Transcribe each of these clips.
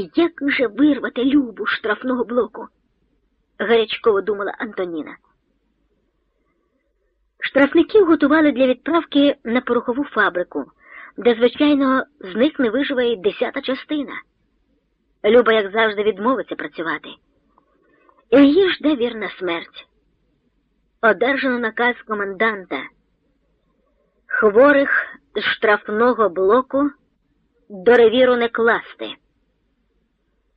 Як же вирвати любу штрафного блоку? гарячково думала Антоніна. Штрафників готували для відправки на порохову фабрику, де, звичайно, з них не виживе й десята частина. Люба, як завжди, відмовиться працювати. І її жде вірна смерть. Одержано наказ коменданта. Хворих з штрафного блоку до ревіру не класти.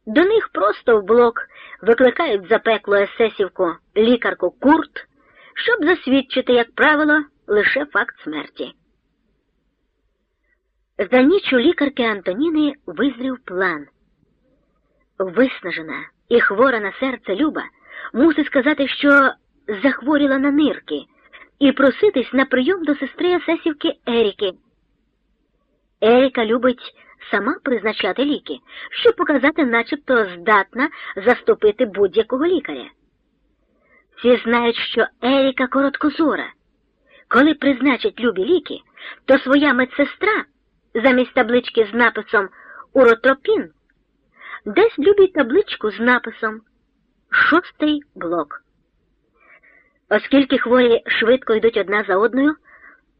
До них просто в блок викликають запеклу есесівку лікарку Курт, щоб засвідчити, як правило, лише факт смерті. За ніч у лікарки Антоніни визрів план. Виснажена і хвора на серце Люба мусить сказати, що захворіла на нирки, і проситись на прийом до сестри Есесівки Еріки. Еріка любить сама призначати ліки, щоб показати, начебто здатна заступити будь-якого лікаря. Всі знають, що Еріка короткозора. Коли призначить любі ліки, то своя медсестра замість таблички з написом Уротропін дасть любій табличку з написом Шостий блок. Оскільки хворі швидко йдуть одна за одною,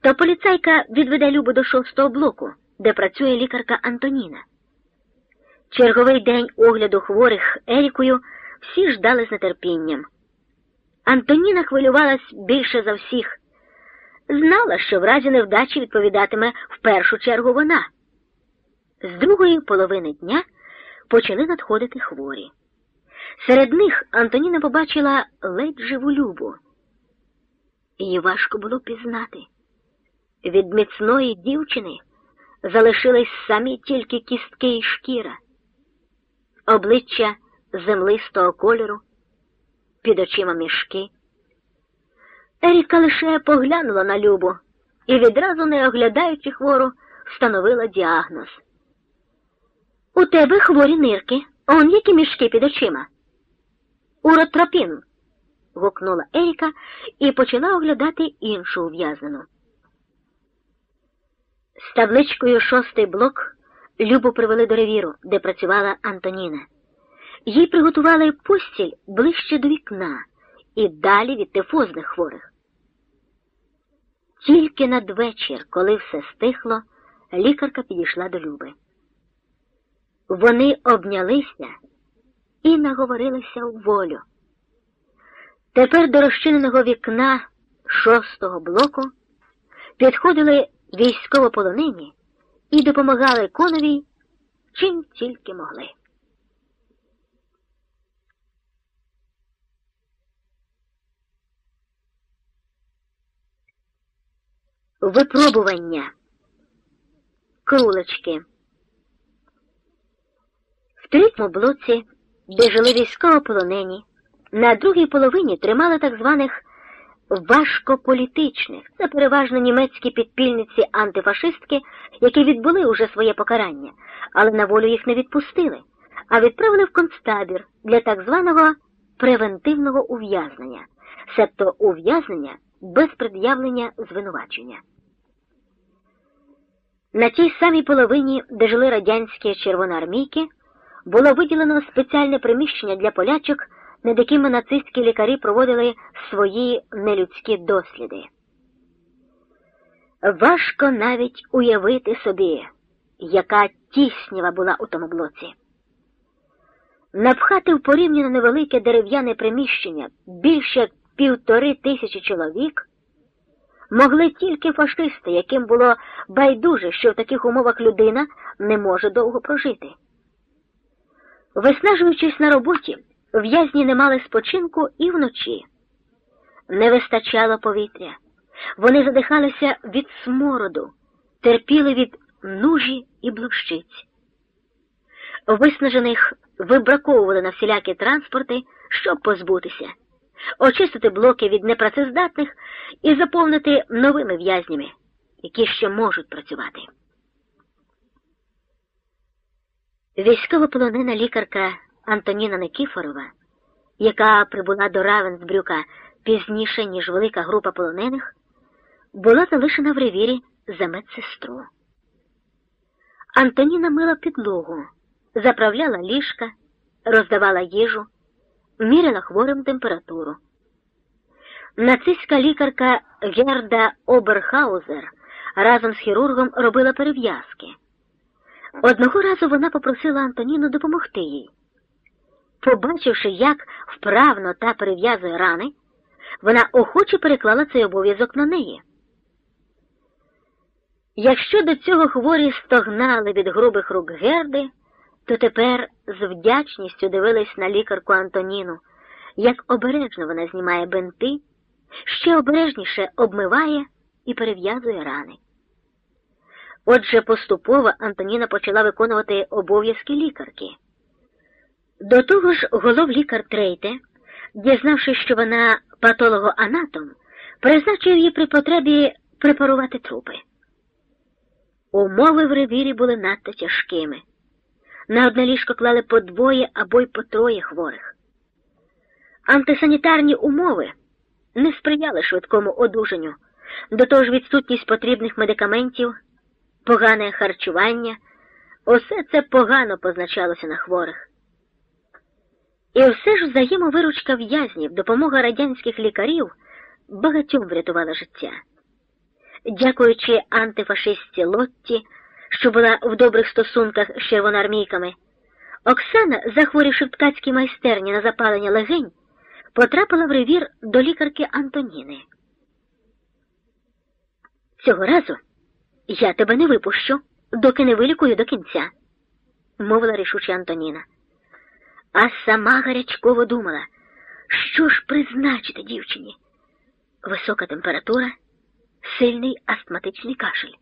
то поліцайка відведе Любу до шостого блоку де працює лікарка Антоніна. Черговий день огляду хворих Ерікою всі ждали з нетерпінням. Антоніна хвилювалась більше за всіх. Знала, що в разі невдачі відповідатиме в першу чергу вона. З другої половини дня почали надходити хворі. Серед них Антоніна побачила ледь живу любу. Її важко було пізнати. Від міцної дівчини залишились самі тільки кістки і шкіра, обличчя землистого кольору, під очима мішки. Еріка лише поглянула на Любу і відразу, не оглядаючи хвору, встановила діагноз. У тебе хворі нирки, он які мішки під очима. Уротропін. гукнула Еріка і почала оглядати іншу ув'язнену. З табличкою шостий блок Любу привели до ревіру, де працювала Антоніна. Їй приготували постіль ближче до вікна і далі від тифозних хворих. Тільки надвечір, коли все стихло, лікарка підійшла до Люби. Вони обнялися і наговорилися в волю. Тепер до розчиненого вікна шостого блоку підходили військовополонені і допомагали конові чим тільки могли. Випробування крулечки. В третьому блоці, де жили військовополонені, на другій половині тримали так званих важкополітичних. Це переважно німецькі підпільниці антифашистки, які відбули уже своє покарання, але на волю їх не відпустили, а відправили в концтабір для так званого превентивного ув'язнення, себто ув'язнення без пред'явлення звинувачення. На тій самій половині, де жили радянські червоноармійки, було виділено спеціальне приміщення для полячок над якими нацистські лікарі проводили свої нелюдські досліди. Важко навіть уявити собі, яка тісніва була у тому блоці. Напхати в порівняно невелике дерев'яне приміщення більше півтори тисячі чоловік могли тільки фашисти, яким було байдуже, що в таких умовах людина не може довго прожити. Виснажуючись на роботі, В'язні не мали спочинку і вночі. Не вистачало повітря. Вони задихалися від смороду, терпіли від нужі і блущиць. Виснажених вибраковували на всілякі транспорти, щоб позбутися, очистити блоки від непрацездатних і заповнити новими в'язнями, які ще можуть працювати. Військово полонена лікарка Антоніна Никіфорова, яка прибула до Равенсбрюка пізніше, ніж велика група полонених, була залишена в ревірі за медсестру. Антоніна мила підлогу, заправляла ліжка, роздавала їжу, міряла хворим температуру. Нацистська лікарка Герда Оберхаузер разом з хірургом робила перев'язки. Одного разу вона попросила Антоніну допомогти їй. Побачивши, як вправно та перев'язує рани, вона охоче переклала цей обов'язок на неї. Якщо до цього хворі стогнали від грубих рук Герди, то тепер з вдячністю дивились на лікарку Антоніну, як обережно вона знімає бинти, ще обережніше обмиває і перев'язує рани. Отже, поступово Антоніна почала виконувати обов'язки лікарки. До того ж, голов лікар Трейте, дізнавшись, що вона патологоанатом, призначив її при потребі препарувати трупи. Умови в ревірі були надто тяжкими. На одне ліжко клали по двоє або й по троє хворих. Антисанітарні умови не сприяли швидкому одужанню, до того ж відсутність потрібних медикаментів, погане харчування, усе це погано позначалося на хворих. І все ж взаємовиручка в'язнів, допомога радянських лікарів багатьом врятувала життя. Дякуючи антифашистці Лотті, що була в добрих стосунках з червоноармійками, Оксана, захворівши в ткацькій майстерні на запалення легень, потрапила в ревір до лікарки Антоніни. Цього разу я тебе не випущу, доки не вилікую до кінця, мовила рішуче Антоніна. А сама гарячково думала, що ж призначити дівчині? Висока температура, сильний астматичний кашель.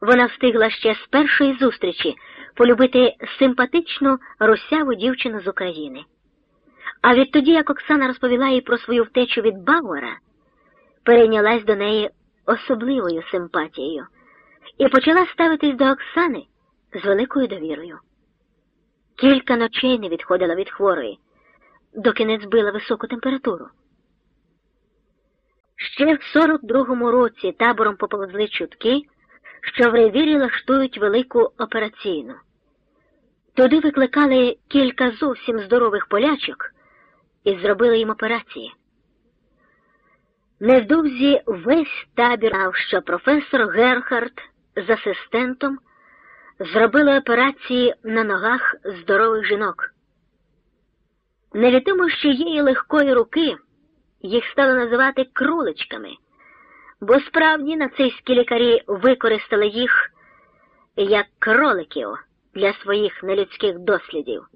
Вона встигла ще з першої зустрічі полюбити симпатичну русяву дівчину з України. А відтоді, як Оксана розповіла їй про свою втечу від Бауера, перейнялась до неї особливою симпатією і почала ставитись до Оксани з великою довірою. Кілька ночей не відходила від хворої, доки не збила високу температуру. Ще в 42-му році табором поповзли чутки, що в ревірі лаштують велику операційну. Туди викликали кілька зовсім здорових полячок і зробили їм операції. Невдовзі весь табір знав, що професор Герхард з асистентом зробили операції на ногах здорових жінок. Невідомо з чиєї легкої руки їх стали називати кроличками, бо справді нацистські лікарі використали їх як кроликів для своїх нелюдських дослідів.